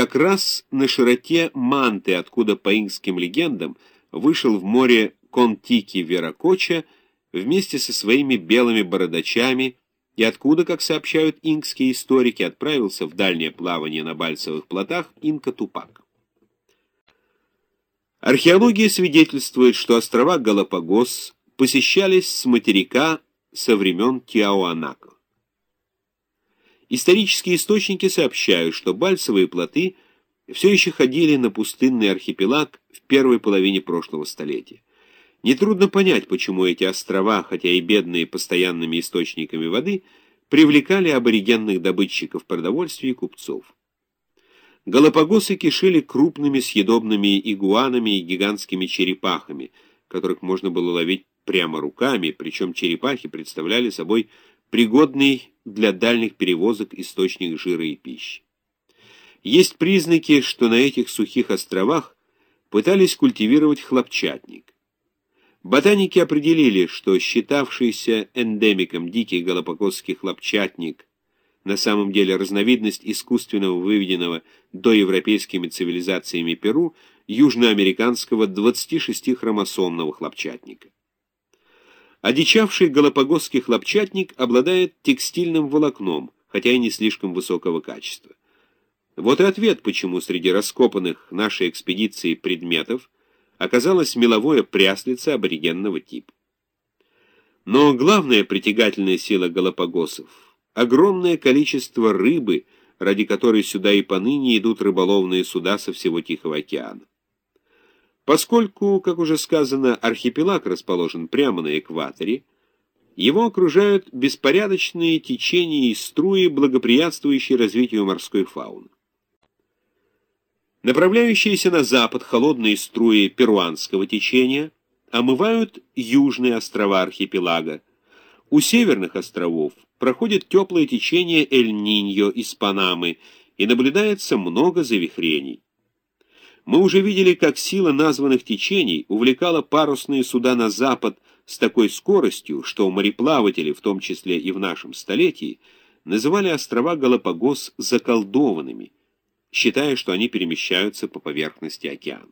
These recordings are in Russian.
как раз на широте Манты, откуда, по инкским легендам, вышел в море Контики Веракоча вместе со своими белыми бородачами и откуда, как сообщают инкские историки, отправился в дальнее плавание на бальсовых плотах инка Тупак. Археология свидетельствует, что острова Галапагос посещались с материка со времен Тиауанако. Исторические источники сообщают, что бальсовые плоты все еще ходили на пустынный архипелаг в первой половине прошлого столетия. Нетрудно понять, почему эти острова, хотя и бедные постоянными источниками воды, привлекали аборигенных добытчиков продовольствия и купцов. Галапагосы кишили крупными съедобными игуанами и гигантскими черепахами, которых можно было ловить прямо руками, причем черепахи представляли собой пригодный для дальних перевозок источник жира и пищи. Есть признаки, что на этих сухих островах пытались культивировать хлопчатник. Ботаники определили, что считавшийся эндемиком дикий галапагосский хлопчатник на самом деле разновидность искусственного выведенного доевропейскими цивилизациями Перу южноамериканского 26-хромосомного хлопчатника. Одичавший галапагосский хлопчатник обладает текстильным волокном, хотя и не слишком высокого качества. Вот и ответ, почему среди раскопанных нашей экспедиции предметов оказалась меловое пряслице аборигенного типа. Но главная притягательная сила галапагосов — огромное количество рыбы, ради которой сюда и поныне идут рыболовные суда со всего Тихого океана. Поскольку, как уже сказано, архипелаг расположен прямо на экваторе, его окружают беспорядочные течения и струи, благоприятствующие развитию морской фауны. Направляющиеся на запад холодные струи перуанского течения омывают южные острова архипелага. У северных островов проходит теплое течение Эль-Ниньо из Панамы, и наблюдается много завихрений. Мы уже видели, как сила названных течений увлекала парусные суда на запад с такой скоростью, что мореплаватели, в том числе и в нашем столетии, называли острова Галапагос заколдованными, считая, что они перемещаются по поверхности океана.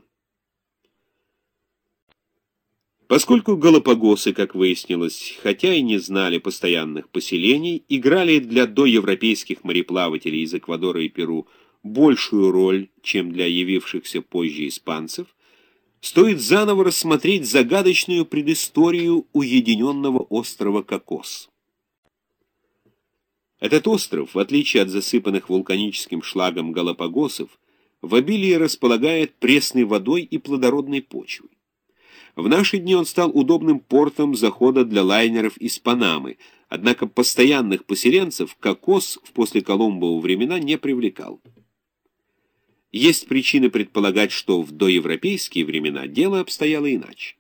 Поскольку Галапагосы, как выяснилось, хотя и не знали постоянных поселений, играли для доевропейских мореплавателей из Эквадора и Перу большую роль, чем для явившихся позже испанцев, стоит заново рассмотреть загадочную предысторию уединенного острова Кокос. Этот остров, в отличие от засыпанных вулканическим шлагом Галапагосов, в обилии располагает пресной водой и плодородной почвой. В наши дни он стал удобным портом захода для лайнеров из Панамы, однако постоянных поселенцев Кокос в послеколумбову времена не привлекал. Есть причины предполагать, что в доевропейские времена дело обстояло иначе.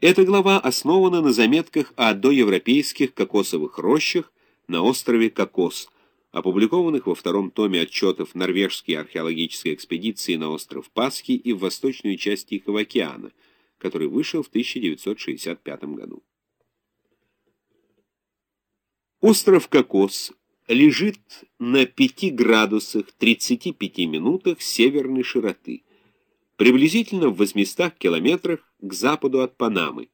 Эта глава основана на заметках о доевропейских кокосовых рощах на острове Кокос, опубликованных во втором томе отчетов норвежской археологической экспедиции на остров Пасхи и в восточную часть Тихого океана, который вышел в 1965 году. Остров Кокос лежит на 5 градусах 35 минутах северной широты, приблизительно в 800 километрах к западу от Панамы.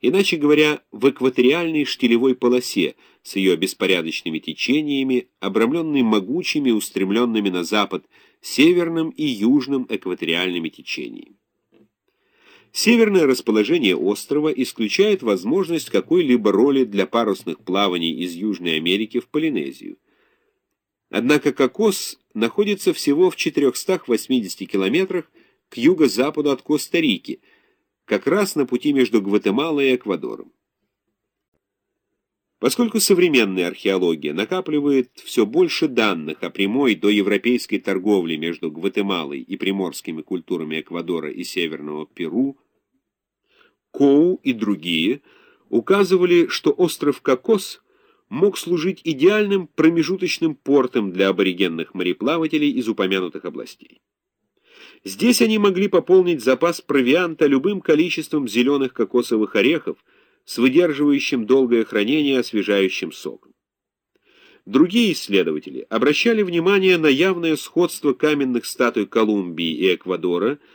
Иначе говоря, в экваториальной штилевой полосе с ее беспорядочными течениями, обрамленной могучими, устремленными на запад, северным и южным экваториальными течениями. Северное расположение острова исключает возможность какой-либо роли для парусных плаваний из Южной Америки в Полинезию. Однако Кокос находится всего в 480 километрах к юго-западу от Коста-Рики, как раз на пути между Гватемалой и Эквадором. Поскольку современная археология накапливает все больше данных о прямой доевропейской торговле между Гватемалой и приморскими культурами Эквадора и Северного Перу, Коу и другие указывали, что остров Кокос мог служить идеальным промежуточным портом для аборигенных мореплавателей из упомянутых областей. Здесь они могли пополнить запас провианта любым количеством зеленых кокосовых орехов, с выдерживающим долгое хранение освежающим соком. Другие исследователи обращали внимание на явное сходство каменных статуй Колумбии и Эквадора